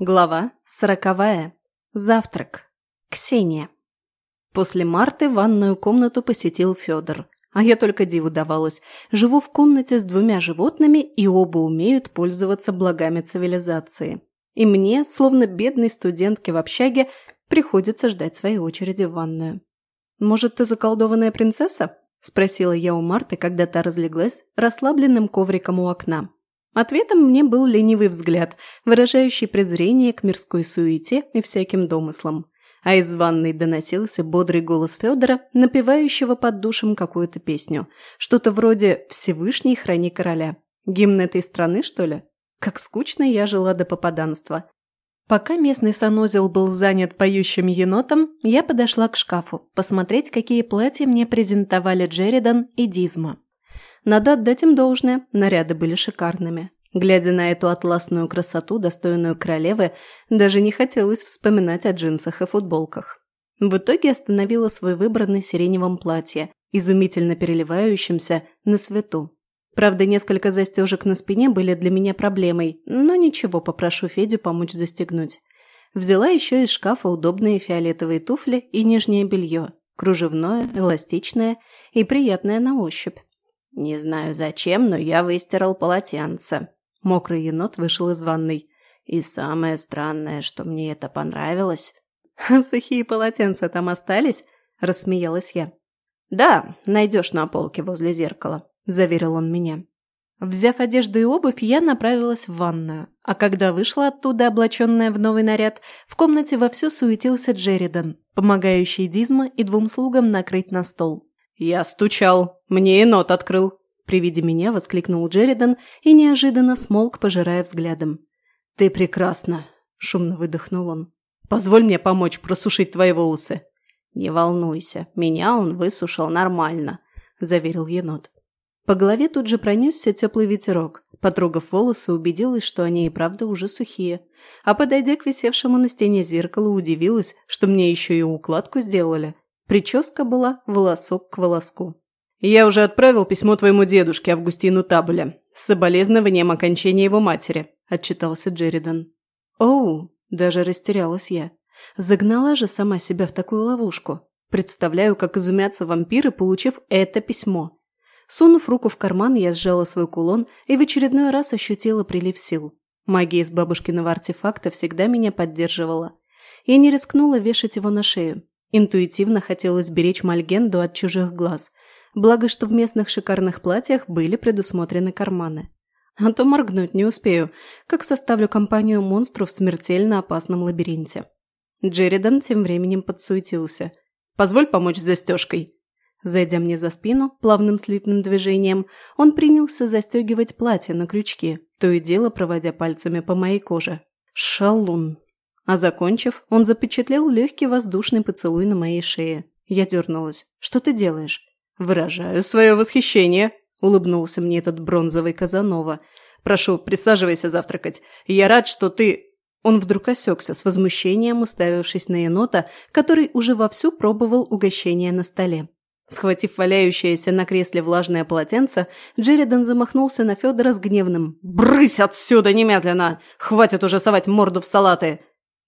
Глава сороковая. Завтрак. Ксения. После Марты ванную комнату посетил Федор. А я только диву давалась. Живу в комнате с двумя животными, и оба умеют пользоваться благами цивилизации. И мне, словно бедной студентке в общаге, приходится ждать своей очереди в ванную. «Может, ты заколдованная принцесса?» – спросила я у Марты, когда та разлеглась расслабленным ковриком у окна. Ответом мне был ленивый взгляд, выражающий презрение к мирской суете и всяким домыслам. А из ванной доносился бодрый голос Федора, напевающего под душем какую-то песню. Что-то вроде «Всевышний храни короля». Гимн этой страны, что ли? Как скучно я жила до попаданства. Пока местный санузел был занят поющим енотом, я подошла к шкафу, посмотреть, какие платья мне презентовали Джеридан и Дизма. Надо отдать им должное, наряды были шикарными. Глядя на эту атласную красоту, достойную королевы, даже не хотелось вспоминать о джинсах и футболках. В итоге остановила свой выбор на сиреневом платье, изумительно переливающемся на свету. Правда, несколько застежек на спине были для меня проблемой, но ничего, попрошу Федю помочь застегнуть. Взяла еще из шкафа удобные фиолетовые туфли и нижнее белье, кружевное, эластичное и приятное на ощупь. «Не знаю зачем, но я выстирал полотенце». Мокрый енот вышел из ванной. «И самое странное, что мне это понравилось...» «Сухие полотенца там остались?» – рассмеялась я. «Да, найдешь на полке возле зеркала», – заверил он меня. Взяв одежду и обувь, я направилась в ванную. А когда вышла оттуда, облаченная в новый наряд, в комнате вовсю суетился Джеридан, помогающий Дизма и двум слугам накрыть на стол. «Я стучал. Мне енот открыл!» При виде меня воскликнул Джеридан и неожиданно смолк, пожирая взглядом. «Ты прекрасна!» – шумно выдохнул он. «Позволь мне помочь просушить твои волосы!» «Не волнуйся, меня он высушил нормально», – заверил енот. По голове тут же пронесся теплый ветерок. Потрогав волосы, убедилась, что они и правда уже сухие. А подойдя к висевшему на стене зеркалу, удивилась, что мне еще и укладку сделали. Прическа была волосок к волоску. «Я уже отправил письмо твоему дедушке Августину Табуля с соболезнованием окончания его матери», – отчитался Джеридан. «Оу!» – даже растерялась я. Загнала же сама себя в такую ловушку. Представляю, как изумятся вампиры, получив это письмо. Сунув руку в карман, я сжала свой кулон и в очередной раз ощутила прилив сил. Магия из бабушкиного артефакта всегда меня поддерживала. Я не рискнула вешать его на шею. Интуитивно хотелось беречь Мальгенду от чужих глаз, благо что в местных шикарных платьях были предусмотрены карманы. А то моргнуть не успею, как составлю компанию монстру в смертельно опасном лабиринте. Джеридан тем временем подсуетился. «Позволь помочь с застежкой». Зайдя мне за спину, плавным слитным движением, он принялся застегивать платье на крючки, то и дело проводя пальцами по моей коже. Шалун. А закончив, он запечатлел легкий воздушный поцелуй на моей шее. Я дернулась. «Что ты делаешь?» «Выражаю свое восхищение», – улыбнулся мне этот бронзовый Казанова. «Прошу, присаживайся завтракать. Я рад, что ты...» Он вдруг осекся с возмущением, уставившись на енота, который уже вовсю пробовал угощение на столе. Схватив валяющееся на кресле влажное полотенце, Джеридан замахнулся на Федора с гневным «Брысь отсюда немедленно! Хватит уже совать морду в салаты!»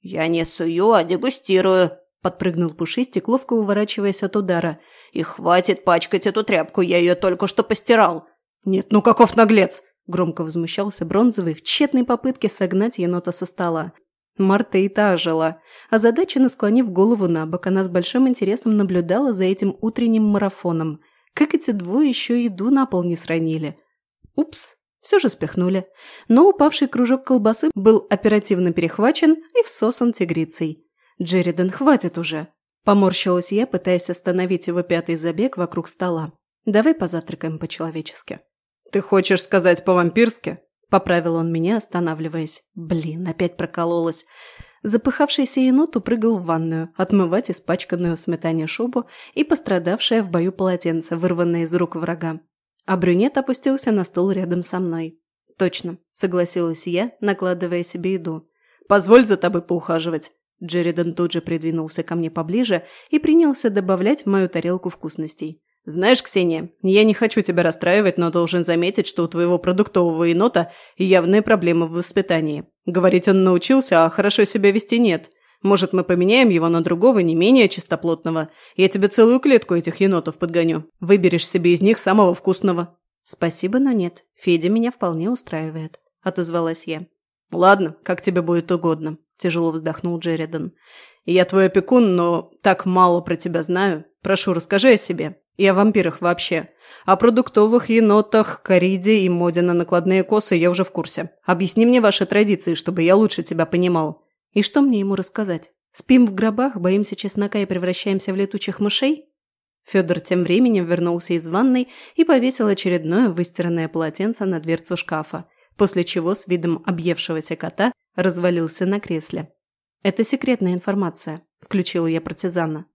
«Я не сую, а дегустирую», – подпрыгнул Пушистик, ловко уворачиваясь от удара. «И хватит пачкать эту тряпку, я ее только что постирал». «Нет, ну каков наглец!» – громко возмущался Бронзовый в тщетной попытке согнать енота со стола. Марта и та ожила. Озадаченно склонив голову на бок, она с большим интересом наблюдала за этим утренним марафоном. Как эти двое еще еду на пол не сранили. Упс, все же спихнули. Но упавший кружок колбасы был оперативно перехвачен и всосан тигрицей. «Джеридан, хватит уже!» Поморщилась я, пытаясь остановить его пятый забег вокруг стола. «Давай позавтракаем по-человечески». «Ты хочешь сказать по-вампирски?» Поправил он меня, останавливаясь. Блин, опять прокололась. Запыхавшийся енот упрыгал в ванную, отмывать испачканную в сметане шубу и пострадавшее в бою полотенце, вырванное из рук врага а брюнет опустился на стул рядом со мной. «Точно», – согласилась я, накладывая себе еду. «Позволь за тобой поухаживать». Джеридан тут же придвинулся ко мне поближе и принялся добавлять в мою тарелку вкусностей. «Знаешь, Ксения, я не хочу тебя расстраивать, но должен заметить, что у твоего продуктового енота явные проблемы в воспитании. Говорить он научился, а хорошо себя вести нет. Может, мы поменяем его на другого, не менее чистоплотного? Я тебе целую клетку этих енотов подгоню. Выберешь себе из них самого вкусного». «Спасибо, но нет. Федя меня вполне устраивает», – отозвалась я. «Ладно, как тебе будет угодно», – тяжело вздохнул Джеридан. «Я твой опекун, но так мало про тебя знаю. Прошу, расскажи о себе. И о вампирах вообще. О продуктовых енотах, кориде и моде на накладные косы я уже в курсе. Объясни мне ваши традиции, чтобы я лучше тебя понимал». И что мне ему рассказать? Спим в гробах, боимся чеснока и превращаемся в летучих мышей? Федор тем временем вернулся из ванной и повесил очередное выстиранное полотенце на дверцу шкафа, после чего с видом объевшегося кота развалился на кресле. «Это секретная информация», – включила я партизана.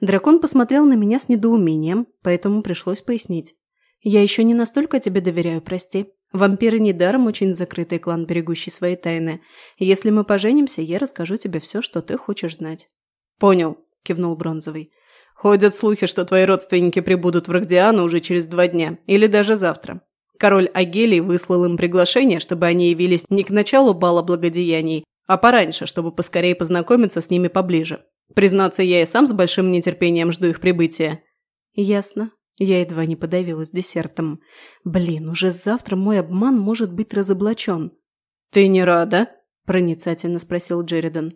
Дракон посмотрел на меня с недоумением, поэтому пришлось пояснить. «Я еще не настолько тебе доверяю, прости. Вампиры недаром очень закрытый клан, берегущий свои тайны. Если мы поженимся, я расскажу тебе все, что ты хочешь знать». «Понял», – кивнул Бронзовый. «Ходят слухи, что твои родственники прибудут в Рогдиану уже через два дня, или даже завтра. Король Агелий выслал им приглашение, чтобы они явились не к началу бала благодеяний, а пораньше, чтобы поскорее познакомиться с ними поближе. Признаться, я и сам с большим нетерпением жду их прибытия». «Ясно», я едва не подавилась десертом. Блин, уже завтра мой обман может быть разоблачен. «Ты не рада?» – проницательно спросил Джеридан.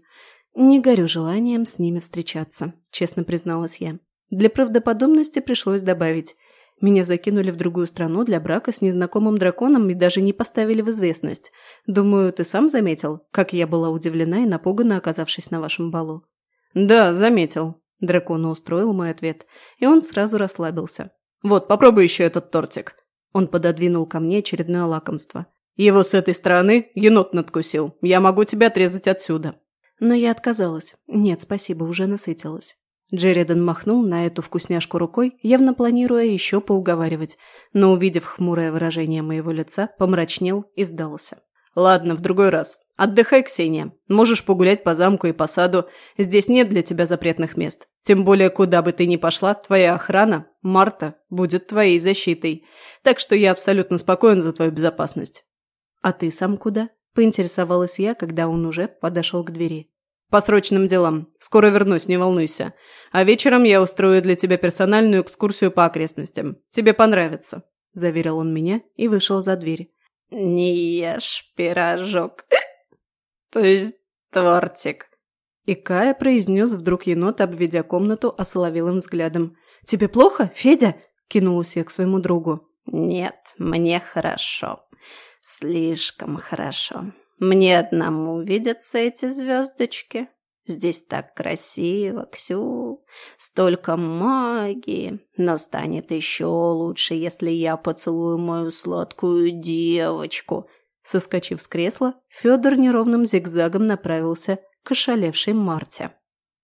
«Не горю желанием с ними встречаться», – честно призналась я. Для правдоподобности пришлось добавить. Меня закинули в другую страну для брака с незнакомым драконом и даже не поставили в известность. Думаю, ты сам заметил, как я была удивлена и напугана, оказавшись на вашем балу. «Да, заметил», Дракону устроил мой ответ, и он сразу расслабился. «Вот, попробуй еще этот тортик». Он пододвинул ко мне очередное лакомство. «Его с этой стороны енот надкусил. Я могу тебя отрезать отсюда». Но я отказалась. Нет, спасибо, уже насытилась. Джеридан махнул на эту вкусняшку рукой, явно планируя еще поуговаривать, но, увидев хмурое выражение моего лица, помрачнел и сдался. «Ладно, в другой раз. Отдыхай, Ксения. Можешь погулять по замку и по саду. Здесь нет для тебя запретных мест. Тем более, куда бы ты ни пошла, твоя охрана, Марта, будет твоей защитой. Так что я абсолютно спокоен за твою безопасность». «А ты сам куда?» – поинтересовалась я, когда он уже подошел к двери. «По срочным делам. Скоро вернусь, не волнуйся. А вечером я устрою для тебя персональную экскурсию по окрестностям. Тебе понравится», – заверил он меня и вышел за дверь. «Не ешь пирожок», то есть тортик. И Кая произнес вдруг енот, обведя комнату осоловелым взглядом. «Тебе плохо, Федя?» – кинулась я к своему другу. «Нет, мне хорошо. Слишком хорошо. Мне одному видятся эти звездочки. Здесь так красиво, Ксю, столько магии. Но станет еще лучше, если я поцелую мою сладкую девочку. Соскочив с кресла, Федор неровным зигзагом направился к ошалевшей Марте.